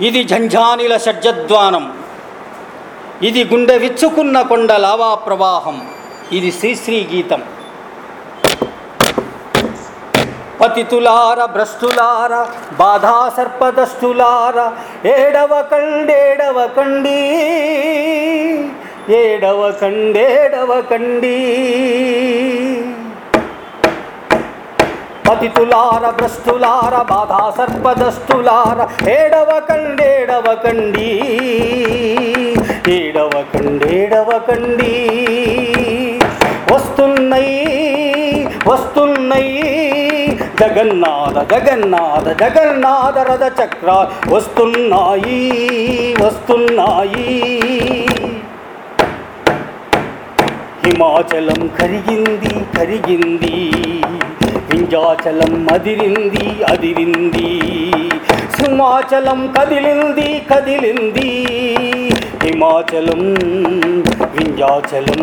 ఇది జంఝానిల షడ్జద్వానం. ఇది గుండె విచ్చుకున్న కొండ లావా ప్రవాహం. ఇది శ్రీశ్రీ గీతం. పతితులార భ్రష్టులార బాధా సర్పదస్తులార ఏడవ కండేడవ కండి ఏడవ కండేడవ కండి. పతితులార భ్రస్తులార బాధా సర్పదస్తులార ఏడవ కండేడవ కండి ఏడవ కండేడవ కండి. వస్తున్నాయి వస్తున్నాయి జగన్నాథ జగన్నాథ జగన్నాథ రథ చక్ర వస్తున్నాయి వస్తున్నాయి. హిమాచలం కరిగింది కరిగింది. వింజాచలం అదిరింది అదిరింది. సింహాచలం కదిలింది కదిలింది. హిమాచలం వింజాచలం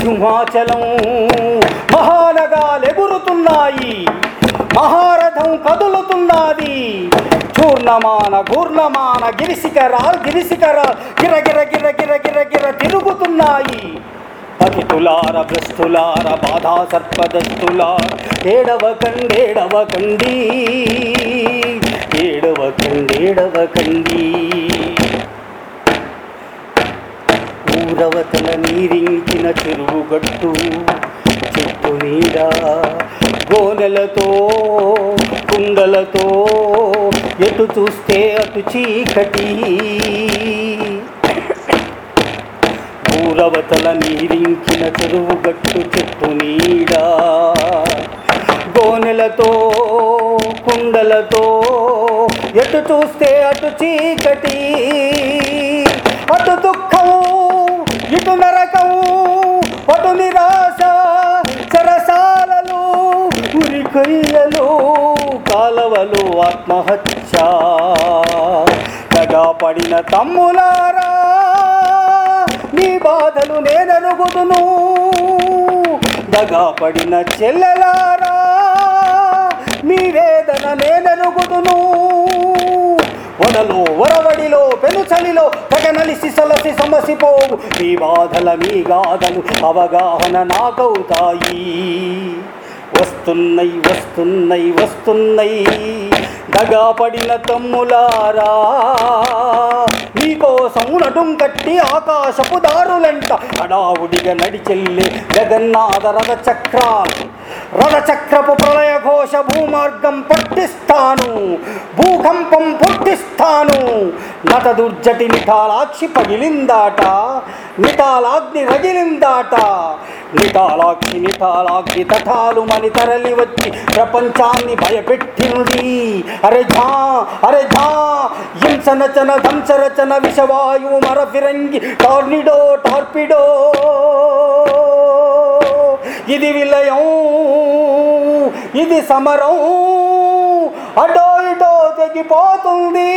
సింహాచలం మహానగాలెగురుతున్నాయి. మహారథం కదులుతున్నది. చూర్ణమాన గూర్ణమాన గిరిశిఖరాలు గిరిశిఖరాలు గిర గిర గిర గిర గిర గిర తిరుగుతున్నాయి. పతితులార భ్రష్టులార బాధా సర్పదస్తులార ఏడవ కండేడవ కండి. ఏడవ కండేడవ కండి. ఊరవతల నీరించిన చెరువు గట్టు చెట్టు నీడ గోనెలతో కుండలతో ఎటు చూస్తే అటు చీకటి. ఊరవతల నీరించిన చెరువు గట్టు చెట్టు నీడ. గోనెలతో కుండలతో ఎటు చూస్తే అటు చీకటి. అటు దుఃఖం ఇటు నరకం అటు నిరాశ సరసాలలు ఉరికొయ్యలు కాలవలు ఆత్మహత్య. తగా పడిన తమ్ములారా నీ బాధలు నేననుగుదును. దగా పడిన చెల్లెలారా మీ వేదన నేననుగుదును. వడలో వరవడిలో పెనుచలిలో తెగనలిసి సలసి సమసిపోవు. మీ బాధల మీ గాథలు అవగాహన నాకవుతాయి. వస్తున్నై వస్తున్నై వస్తున్నై దగా పడిన తమ్ములారా నీకోసం నడుం కట్టి ఆకాశపు దారులంట అడావుడిగా నడిచెల్లి జగన్నాథ రథ చక్రాలు రథచక్రపు ప్రళయ ఘోష భూమార్గం పట్టిస్తాను భూకంపం పుట్టిస్తాను నట దుర్జటి నిఠాలాక్షి పగిలిందాట నిటాలాగ్ని రగిలిందాట నిటాలాక్షి నిటాలాగ్ని తటాలు మని తరలి వచ్చి ప్రపంచాన్ని భయపెట్టింది అరే ఝా అరే ఝా హింసనచన ధ్వంసరచన విషవాయువు మరఫిరంగి టార్నిడో టార్పిడో ఇది విలయం ఇది సమరం అటో ఇటో తెగిపోతుంది.